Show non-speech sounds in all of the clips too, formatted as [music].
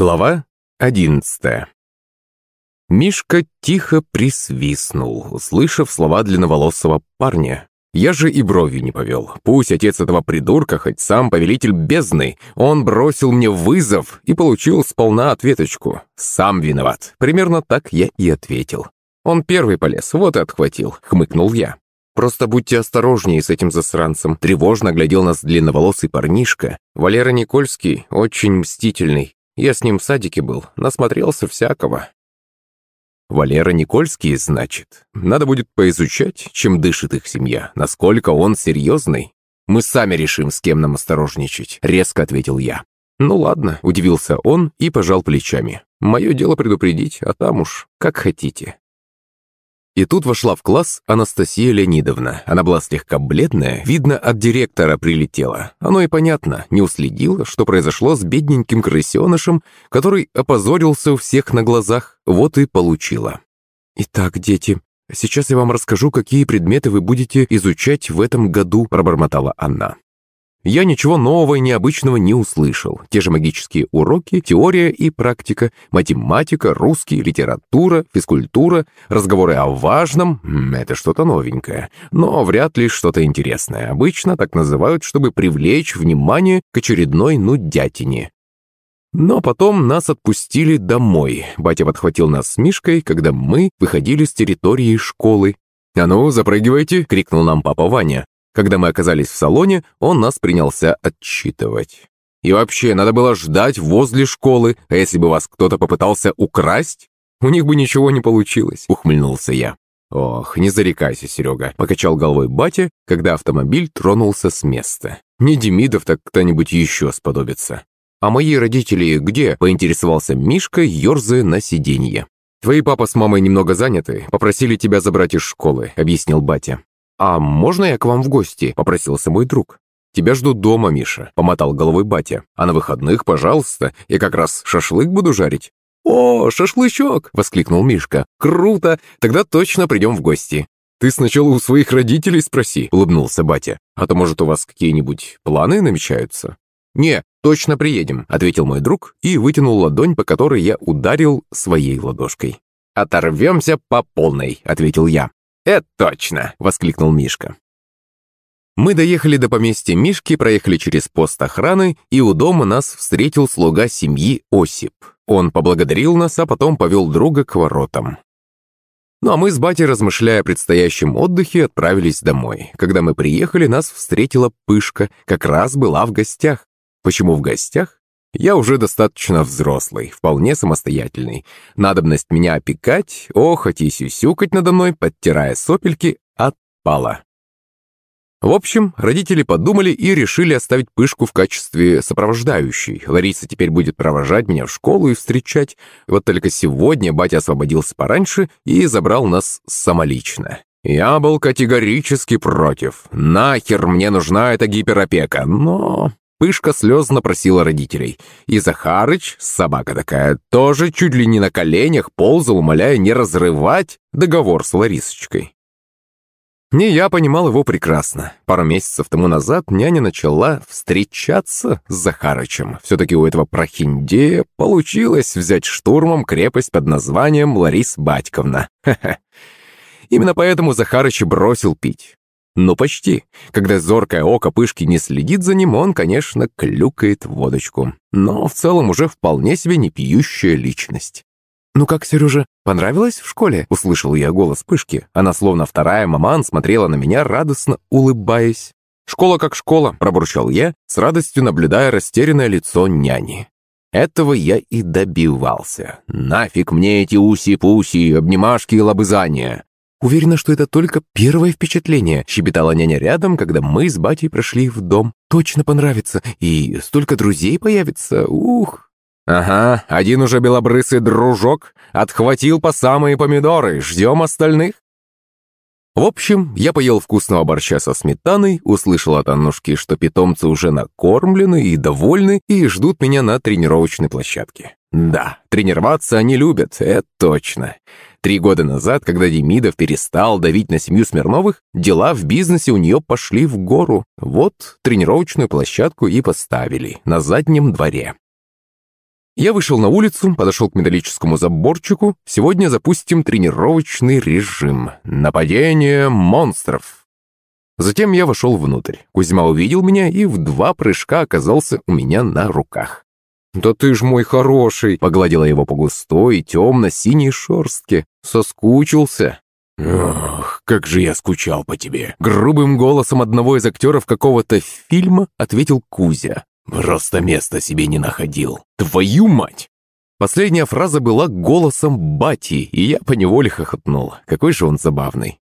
Глава одиннадцатая Мишка тихо присвистнул, услышав слова длинноволосого парня. Я же и бровью не повел. Пусть отец этого придурка, хоть сам повелитель бездны, он бросил мне вызов и получил сполна ответочку. Сам виноват. Примерно так я и ответил. Он первый полез, вот и отхватил, хмыкнул я. Просто будьте осторожнее с этим засранцем. Тревожно глядел нас длинноволосый парнишка. Валера Никольский очень мстительный. Я с ним в садике был, насмотрелся всякого. Валера Никольский, значит. Надо будет поизучать, чем дышит их семья, насколько он серьезный. Мы сами решим, с кем нам осторожничать, резко ответил я. Ну ладно, удивился он и пожал плечами. Мое дело предупредить, а там уж как хотите. И тут вошла в класс Анастасия Леонидовна. Она была слегка бледная, видно, от директора прилетела. Оно и понятно, не уследила, что произошло с бедненьким крысенышем, который опозорился у всех на глазах, вот и получила. «Итак, дети, сейчас я вам расскажу, какие предметы вы будете изучать в этом году», пробормотала Анна. Я ничего нового и необычного не услышал. Те же магические уроки, теория и практика, математика, русский, литература, физкультура, разговоры о важном – это что-то новенькое. Но вряд ли что-то интересное. Обычно так называют, чтобы привлечь внимание к очередной нудятине. Но потом нас отпустили домой. Батя подхватил нас с Мишкой, когда мы выходили с территории школы. «А ну, запрыгивайте!» — крикнул нам папа Ваня. Когда мы оказались в салоне, он нас принялся отчитывать. И вообще, надо было ждать возле школы, а если бы вас кто-то попытался украсть, у них бы ничего не получилось, ухмыльнулся я. «Ох, не зарекайся, Серега», — покачал головой батя, когда автомобиль тронулся с места. «Не Демидов, так кто-нибудь еще сподобится». «А мои родители где?» — поинтересовался Мишка, ерзая на сиденье. «Твои папа с мамой немного заняты, попросили тебя забрать из школы», — объяснил батя. «А можно я к вам в гости?» – попросился мой друг. «Тебя ждут дома, Миша», – помотал головой батя. «А на выходных, пожалуйста, я как раз шашлык буду жарить». «О, шашлычок!» – воскликнул Мишка. «Круто! Тогда точно придем в гости». «Ты сначала у своих родителей спроси», – улыбнулся батя. «А то, может, у вас какие-нибудь планы намечаются?» «Не, точно приедем», – ответил мой друг и вытянул ладонь, по которой я ударил своей ладошкой. «Оторвемся по полной», – ответил я. «Это точно!» — воскликнул Мишка. Мы доехали до поместья Мишки, проехали через пост охраны, и у дома нас встретил слуга семьи Осип. Он поблагодарил нас, а потом повел друга к воротам. Ну а мы с батей, размышляя о предстоящем отдыхе, отправились домой. Когда мы приехали, нас встретила Пышка, как раз была в гостях. Почему в гостях? Я уже достаточно взрослый, вполне самостоятельный. Надобность меня опекать, охоть и сюсюкать надо мной, подтирая сопельки, отпала. В общем, родители подумали и решили оставить Пышку в качестве сопровождающей. Лариса теперь будет провожать меня в школу и встречать. Вот только сегодня батя освободился пораньше и забрал нас самолично. Я был категорически против. Нахер мне нужна эта гиперопека, но Пышка слезно просила родителей. И Захарыч, собака такая, тоже чуть ли не на коленях ползал, умоляя не разрывать договор с Ларисочкой. Не я понимал его прекрасно. Пару месяцев тому назад няня начала встречаться с Захарычем. Все-таки у этого прохиндея получилось взять штурмом крепость под названием Ларис Батьковна. [laughs] Ха -ха. Именно поэтому Захарыч бросил пить. Ну, почти. Когда зоркое око пышки не следит за ним, он, конечно, клюкает водочку. Но в целом уже вполне себе не пьющая личность. «Ну как, Сережа, понравилось в школе?» — услышал я голос Пышки. Она, словно вторая маман, смотрела на меня, радостно улыбаясь. «Школа как школа», — пробурчал я, с радостью наблюдая растерянное лицо няни. Этого я и добивался. Нафиг мне эти уси-пуси, обнимашки и лобызания. «Уверена, что это только первое впечатление», — щебетала няня рядом, когда мы с батей прошли в дом. «Точно понравится, и столько друзей появится, ух!» «Ага, один уже белобрысый дружок отхватил по самые помидоры, ждем остальных». В общем, я поел вкусного борща со сметаной, услышал от Аннушки, что питомцы уже накормлены и довольны и ждут меня на тренировочной площадке. Да, тренироваться они любят, это точно. Три года назад, когда Демидов перестал давить на семью Смирновых, дела в бизнесе у нее пошли в гору. Вот тренировочную площадку и поставили на заднем дворе. Я вышел на улицу, подошел к металлическому заборчику. Сегодня запустим тренировочный режим. Нападение монстров. Затем я вошел внутрь. Кузьма увидел меня и в два прыжка оказался у меня на руках. «Да ты ж мой хороший!» — погладила его по густой, темно-синей шерстке. Соскучился. «Ох, как же я скучал по тебе!» Грубым голосом одного из актеров какого-то фильма ответил Кузя. «Просто места себе не находил. Твою мать!» Последняя фраза была голосом Бати, и я поневоле хохотнул. Какой же он забавный.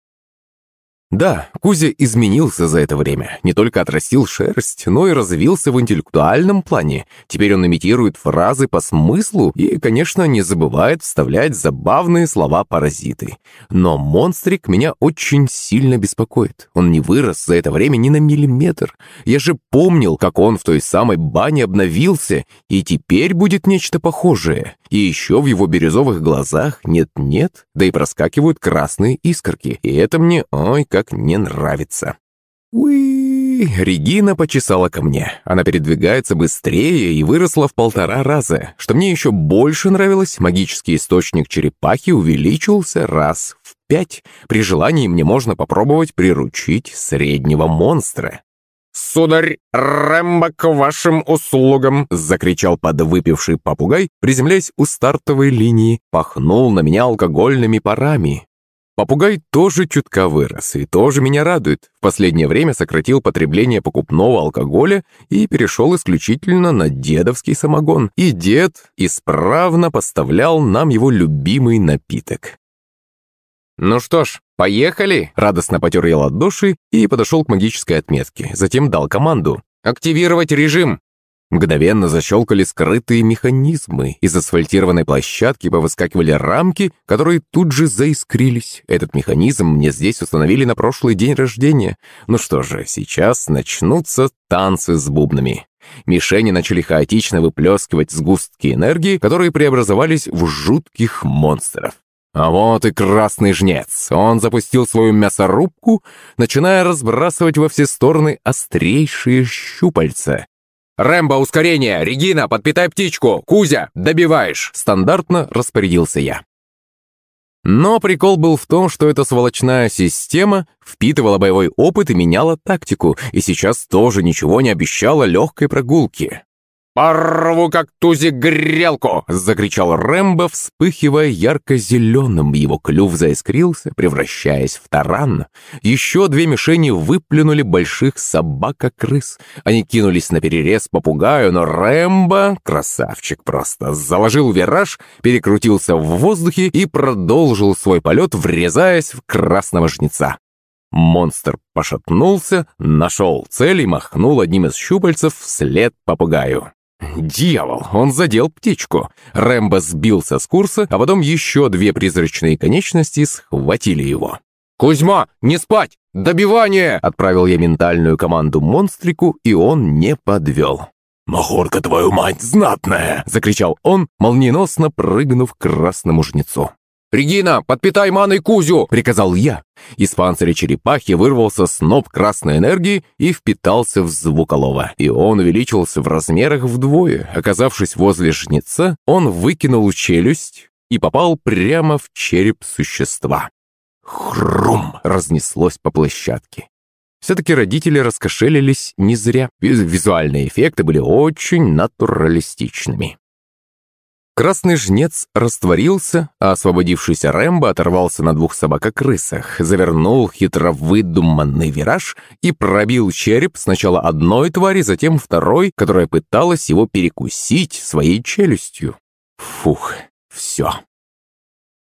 Да, Кузя изменился за это время. Не только отрастил шерсть, но и развился в интеллектуальном плане. Теперь он имитирует фразы по смыслу и, конечно, не забывает вставлять забавные слова-паразиты. Но монстрик меня очень сильно беспокоит. Он не вырос за это время ни на миллиметр. Я же помнил, как он в той самой бане обновился, и теперь будет нечто похожее. И еще в его бирюзовых глазах нет-нет, да и проскакивают красные искорки. И это мне, ой, как не нравится. Уи! Регина почесала ко мне. Она передвигается быстрее и выросла в полтора раза. Что мне еще больше нравилось, магический источник черепахи увеличился раз в пять. При желании мне можно попробовать приручить среднего монстра. «Сударь, Рэмбо к вашим услугам!» — закричал подвыпивший попугай, приземляясь у стартовой линии, пахнул на меня алкогольными парами. Попугай тоже чутка вырос и тоже меня радует. В последнее время сократил потребление покупного алкоголя и перешел исключительно на дедовский самогон. И дед исправно поставлял нам его любимый напиток. «Ну что ж, поехали!» Радостно потер я ладоши и подошел к магической отметке. Затем дал команду. «Активировать режим!» Мгновенно защелкали скрытые механизмы. Из асфальтированной площадки повыскакивали рамки, которые тут же заискрились. Этот механизм мне здесь установили на прошлый день рождения. Ну что же, сейчас начнутся танцы с бубнами. Мишени начали хаотично выплескивать сгустки энергии, которые преобразовались в жутких монстров. А вот и красный жнец. Он запустил свою мясорубку, начиная разбрасывать во все стороны острейшие щупальца. «Рэмбо, ускорение! Регина, подпитай птичку! Кузя, добиваешь!» Стандартно распорядился я. Но прикол был в том, что эта сволочная система впитывала боевой опыт и меняла тактику, и сейчас тоже ничего не обещала легкой прогулки. «Порву как тузик грелку!» — закричал Рэмбо, вспыхивая ярко-зеленым. Его клюв заискрился, превращаясь в таран. Еще две мишени выплюнули больших собака-крыс. Они кинулись на перерез попугаю, но Рэмбо, красавчик просто, заложил вираж, перекрутился в воздухе и продолжил свой полет, врезаясь в красного жнеца. Монстр пошатнулся, нашел цель и махнул одним из щупальцев вслед попугаю. Дьявол, он задел птичку. Рэмбо сбился с курса, а потом еще две призрачные конечности схватили его. «Кузьма, не спать! Добивание!» Отправил я ментальную команду монстрику, и он не подвел. «Махорка, твою мать, знатная!» Закричал он, молниеносно прыгнув к красному жнецу. «Регина, подпитай маной Кузю!» — приказал я. Из панциря черепахи вырвался сноп красной энергии и впитался в звуколова. И он увеличился в размерах вдвое. Оказавшись возле жнеца, он выкинул челюсть и попал прямо в череп существа. Хрум! разнеслось по площадке. Все-таки родители раскошелились не зря. Визуальные эффекты были очень натуралистичными. Красный жнец растворился, а освободившийся Рэмбо оторвался на двух собакокрысах, завернул хитро выдуманный вираж и пробил череп сначала одной твари, затем второй, которая пыталась его перекусить своей челюстью. Фух, все.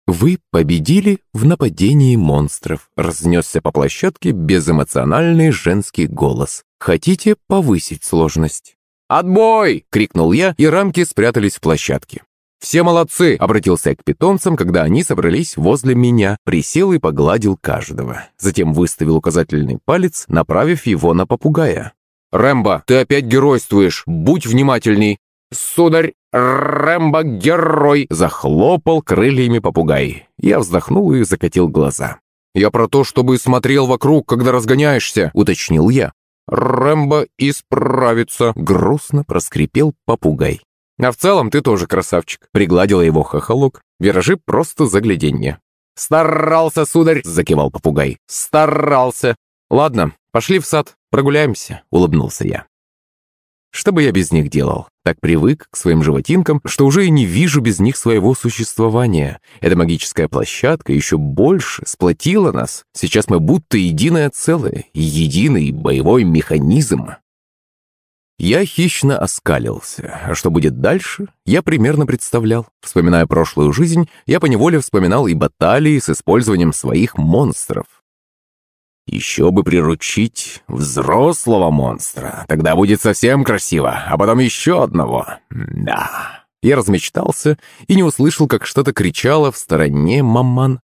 «Вы победили в нападении монстров», — разнесся по площадке безэмоциональный женский голос. «Хотите повысить сложность?» «Отбой!» — крикнул я, и рамки спрятались в площадке. «Все молодцы!» — обратился я к питомцам, когда они собрались возле меня, присел и погладил каждого. Затем выставил указательный палец, направив его на попугая. «Рэмбо, ты опять геройствуешь! Будь внимательней!» «Сударь, Рэмбо герой!» — захлопал крыльями попугай. Я вздохнул и закатил глаза. «Я про то, чтобы смотрел вокруг, когда разгоняешься», — уточнил я. «Рэмбо исправится», — грустно проскрипел попугай. А в целом ты тоже красавчик», — пригладила его хохолок. «Виражи просто загляденье». «Старался, сударь!» — закивал попугай. «Старался!» «Ладно, пошли в сад, прогуляемся», — улыбнулся я. Что бы я без них делал? Так привык к своим животинкам, что уже и не вижу без них своего существования. Эта магическая площадка еще больше сплотила нас. Сейчас мы будто единое целое, единый боевой механизм. Я хищно оскалился. А что будет дальше, я примерно представлял. Вспоминая прошлую жизнь, я поневоле вспоминал и баталии с использованием своих монстров. Еще бы приручить взрослого монстра. Тогда будет совсем красиво. А потом еще одного. Да. Я размечтался и не услышал, как что-то кричало в стороне маман.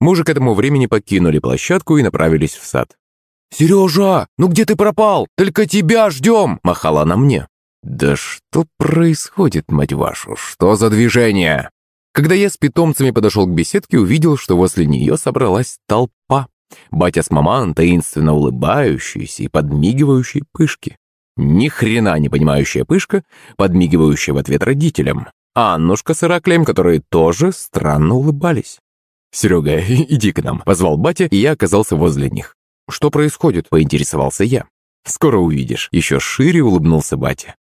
Уже к этому времени покинули площадку и направились в сад. «Сережа, ну где ты пропал? Только тебя ждем!» – махала она мне. «Да что происходит, мать вашу? Что за движение?» Когда я с питомцами подошел к беседке, увидел, что возле нее собралась толпа. Батя с маман, таинственно улыбающиеся и подмигивающие пышки. Ни хрена не понимающая пышка, подмигивающая в ответ родителям. А Аннушка с Ираклием, которые тоже странно улыбались. «Серега, [laughs] иди к нам», — позвал батя, и я оказался возле них. «Что происходит?» — поинтересовался я. «Скоро увидишь», — еще шире улыбнулся батя.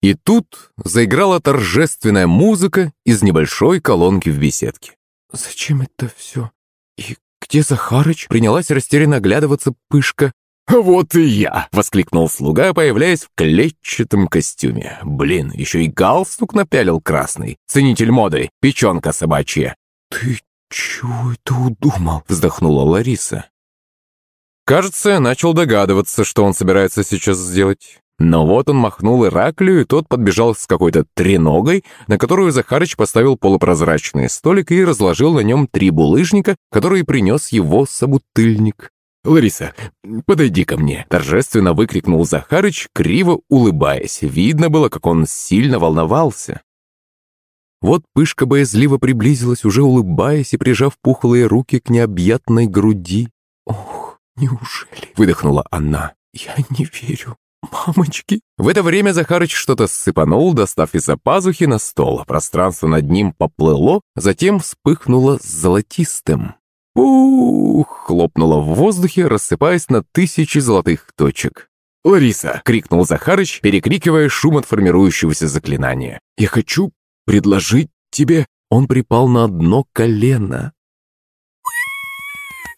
И тут заиграла торжественная музыка из небольшой колонки в беседке. «Зачем это все? И где Захарыч?» — принялась растерянно оглядываться Пышка. «Вот и я!» — воскликнул слуга, появляясь в клетчатом костюме. «Блин, еще и галстук напялил красный. Ценитель моды, печенка собачья». «Ты чего это удумал?» — вздохнула Лариса. Кажется, я начал догадываться, что он собирается сейчас сделать. Но вот он махнул Ираклию, и тот подбежал с какой-то треногой, на которую Захарыч поставил полупрозрачный столик и разложил на нем три булыжника, которые принес его собутыльник. «Лариса, подойди ко мне!» – торжественно выкрикнул Захарыч, криво улыбаясь. Видно было, как он сильно волновался. Вот пышка боязливо приблизилась, уже улыбаясь и прижав пухлые руки к необъятной груди. «Ох, «Неужели?» — выдохнула она. «Я не верю. «Мамочки!» В это время Захарыч что-то сыпанул, достав из-за пазухи на стол. Пространство над ним поплыло, затем вспыхнуло золотистым. «Пух!» — хлопнуло в воздухе, рассыпаясь на тысячи золотых точек. «Лариса!» — крикнул Захарыч, перекрикивая шум от формирующегося заклинания. «Я хочу предложить тебе...» Он припал на одно колено.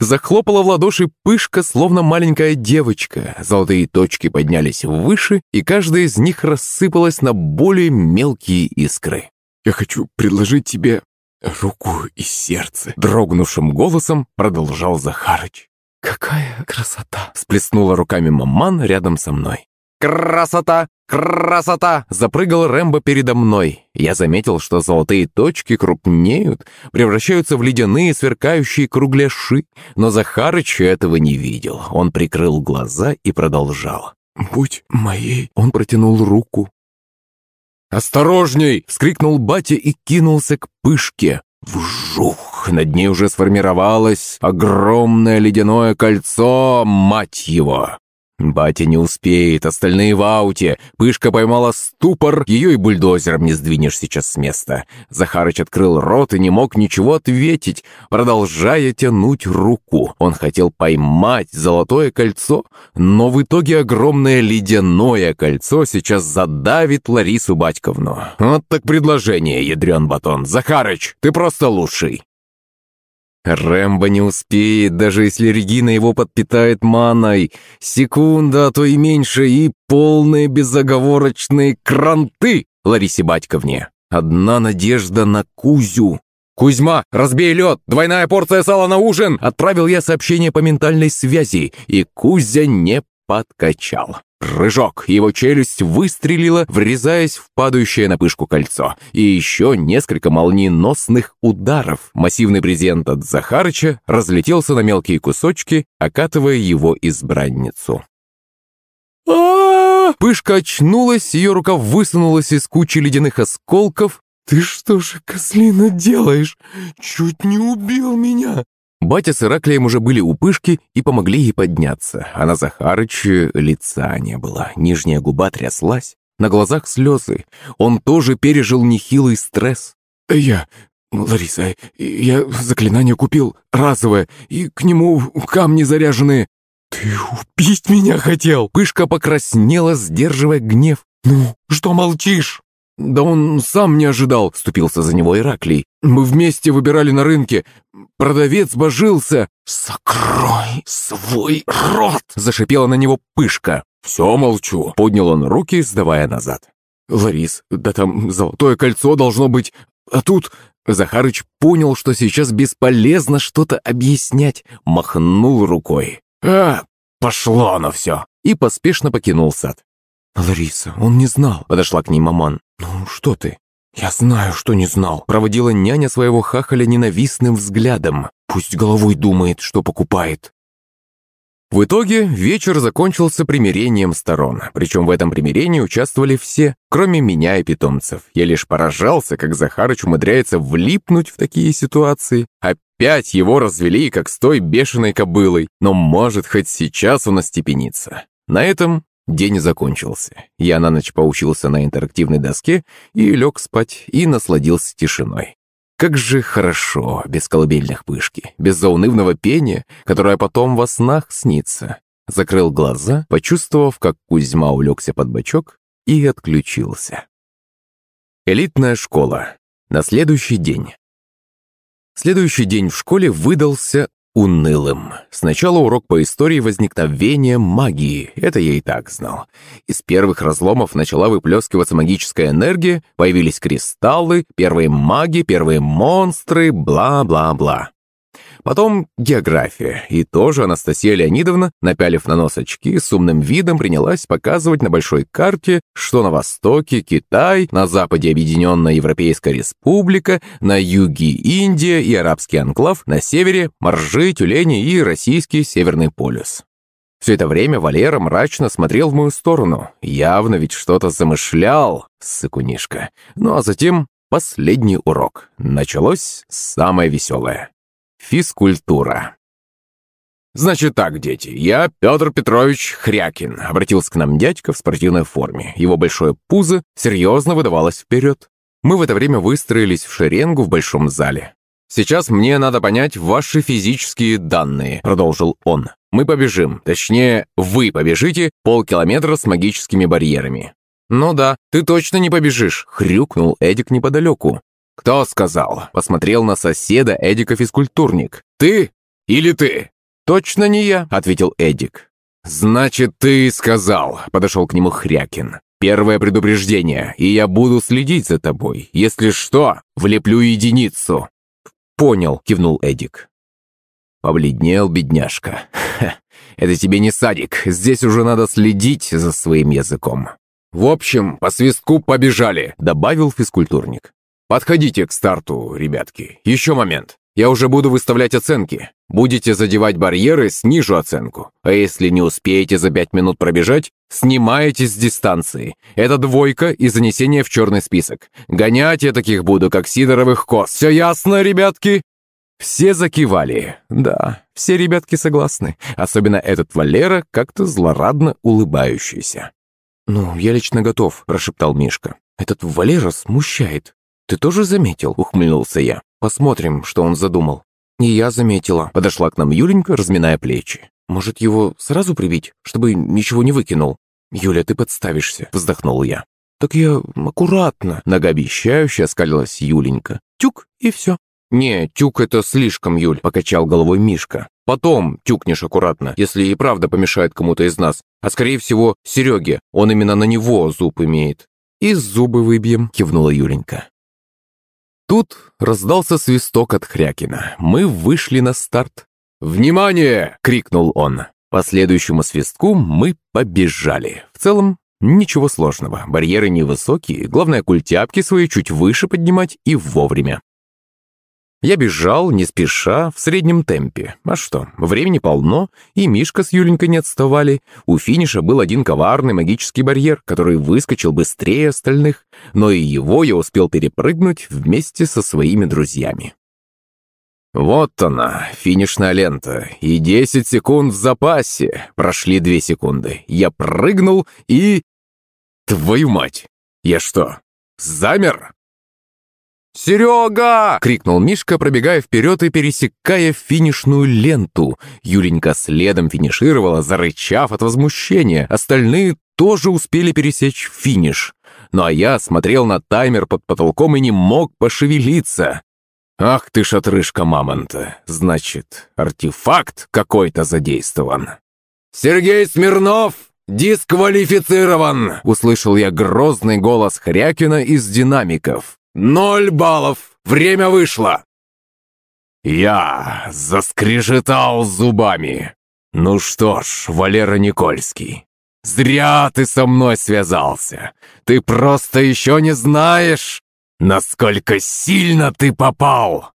Захлопала в ладоши пышка, словно маленькая девочка. Золотые точки поднялись выше, и каждая из них рассыпалась на более мелкие искры. «Я хочу предложить тебе руку и сердце», — дрогнувшим голосом продолжал Захарыч. «Какая красота!» — сплеснула руками маман рядом со мной. «Красота! Красота!» Запрыгал Рэмбо передо мной. Я заметил, что золотые точки крупнеют, превращаются в ледяные сверкающие кругляши, но Захарыч этого не видел. Он прикрыл глаза и продолжал. «Будь моей!» Он протянул руку. «Осторожней!» — вскрикнул батя и кинулся к пышке. Вжух! Над ней уже сформировалось огромное ледяное кольцо, мать его! Батя не успеет, остальные в ауте. Пышка поймала ступор, ее и бульдозером не сдвинешь сейчас с места. Захарыч открыл рот и не мог ничего ответить, продолжая тянуть руку. Он хотел поймать золотое кольцо, но в итоге огромное ледяное кольцо сейчас задавит Ларису Батьковну. Вот так предложение, ядрен батон. Захарыч, ты просто лучший. Рэмбо не успеет, даже если Регина его подпитает маной. Секунда, а то и меньше, и полные безоговорочные кранты Ларисе Батьковне. Одна надежда на Кузю. «Кузьма, разбей лед! Двойная порция сала на ужин!» Отправил я сообщение по ментальной связи, и Кузя не подкачал. Рыжок, его челюсть выстрелила, врезаясь в падающее на пышку кольцо. И еще несколько молниеносных ударов. Массивный презент от Захарыча разлетелся на мелкие кусочки, окатывая его избранницу. а Пышка очнулась, ее рука высунулась из кучи ледяных осколков. «Ты что же, козлина, делаешь? Чуть не убил меня!» Батя с Ираклием уже были у пышки и помогли ей подняться, а на Захарыче лица не было, нижняя губа тряслась. На глазах слезы. Он тоже пережил нехилый стресс. «Я... Лариса, я заклинание купил разовое, и к нему камни заряженные. Ты убить меня хотел!» Пышка покраснела, сдерживая гнев. «Ну, что молчишь?» «Да он сам не ожидал», — вступился за него Ираклий. «Мы вместе выбирали на рынке. Продавец божился». «Закрой свой рот!» — зашипела на него Пышка. «Все молчу», — поднял он руки, сдавая назад. «Ларис, да там золотое кольцо должно быть, а тут...» Захарыч понял, что сейчас бесполезно что-то объяснять, махнул рукой. «А, пошло оно все!» и поспешно покинул сад. «Лариса, он не знал», — подошла к ней маман. «Ну, что ты?» «Я знаю, что не знал», — проводила няня своего хахаля ненавистным взглядом. «Пусть головой думает, что покупает». В итоге вечер закончился примирением сторон, причем в этом примирении участвовали все, кроме меня и питомцев. Я лишь поражался, как Захарыч умудряется влипнуть в такие ситуации. Опять его развели, как с той бешеной кобылой, но может хоть сейчас он остепенится. На этом День закончился. Я на ночь поучился на интерактивной доске и лег спать, и насладился тишиной. Как же хорошо, без колыбельных пышки, без заунывного пения, которое потом во снах снится. Закрыл глаза, почувствовав, как Кузьма улегся под бочок и отключился. Элитная школа. На следующий день. Следующий день в школе выдался унылым. Сначала урок по истории возникновения магии, это я и так знал. Из первых разломов начала выплескиваться магическая энергия, появились кристаллы, первые маги, первые монстры, бла-бла-бла. Потом география, и тоже Анастасия Леонидовна, напялив на нос очки, с умным видом принялась показывать на большой карте, что на востоке Китай, на западе Объединенная Европейская Республика, на юге Индия и Арабский анклав, на севере моржи, тюлени и российский Северный полюс. Все это время Валера мрачно смотрел в мою сторону. Явно ведь что-то замышлял, сыкунишка. Ну а затем последний урок. Началось самое веселое. Физкультура. «Значит так, дети, я Петр Петрович Хрякин», — обратился к нам дядька в спортивной форме. Его большое пузо серьезно выдавалось вперед. Мы в это время выстроились в шеренгу в большом зале. «Сейчас мне надо понять ваши физические данные», — продолжил он. «Мы побежим, точнее, вы побежите полкилометра с магическими барьерами». «Ну да, ты точно не побежишь», — хрюкнул Эдик неподалеку. «Кто сказал?» – посмотрел на соседа Эдика-физкультурник. «Ты или ты?» «Точно не я», – ответил Эдик. «Значит, ты сказал», – подошел к нему Хрякин. «Первое предупреждение, и я буду следить за тобой. Если что, влеплю единицу». «Понял», – кивнул Эдик. Побледнел бедняжка. «Это тебе не садик, здесь уже надо следить за своим языком». «В общем, по свистку побежали», – добавил физкультурник. Подходите к старту, ребятки. Еще момент. Я уже буду выставлять оценки. Будете задевать барьеры, снижу оценку. А если не успеете за пять минут пробежать, снимаете с дистанции. Это двойка и занесение в черный список. Гонять я таких буду, как сидоровых коз. Все ясно, ребятки?» Все закивали. Да, все ребятки согласны. Особенно этот Валера, как-то злорадно улыбающийся. «Ну, я лично готов», – прошептал Мишка. «Этот Валера смущает. «Ты тоже заметил?» – ухмыльнулся я. «Посмотрим, что он задумал». «И я заметила». Подошла к нам Юленька, разминая плечи. «Может, его сразу прибить, чтобы ничего не выкинул?» «Юля, ты подставишься», – вздохнул я. «Так я аккуратно», – многообещающе оскалилась Юленька. «Тюк, и все». «Не, тюк это слишком, Юль», – покачал головой Мишка. «Потом тюкнешь аккуратно, если и правда помешает кому-то из нас. А скорее всего, Сереге, он именно на него зуб имеет». «И зубы выбьем», – кивнула Юленька. Тут раздался свисток от Хрякина. Мы вышли на старт. «Внимание!» — крикнул он. По следующему свистку мы побежали. В целом, ничего сложного. Барьеры невысокие, главное культяпки свои чуть выше поднимать и вовремя. Я бежал, не спеша, в среднем темпе. А что, времени полно, и Мишка с Юленькой не отставали. У финиша был один коварный магический барьер, который выскочил быстрее остальных, но и его я успел перепрыгнуть вместе со своими друзьями. Вот она, финишная лента, и 10 секунд в запасе. Прошли 2 секунды. Я прыгнул и... Твою мать! Я что, замер? «Серега!» — крикнул Мишка, пробегая вперед и пересекая финишную ленту. Юленька следом финишировала, зарычав от возмущения. Остальные тоже успели пересечь финиш. Ну а я смотрел на таймер под потолком и не мог пошевелиться. Ах ты ж отрыжка мамонта. Значит, артефакт какой-то задействован. «Сергей Смирнов дисквалифицирован!» Услышал я грозный голос Хрякина из динамиков. «Ноль баллов! Время вышло!» Я заскрежетал зубами. «Ну что ж, Валера Никольский, зря ты со мной связался. Ты просто еще не знаешь, насколько сильно ты попал!»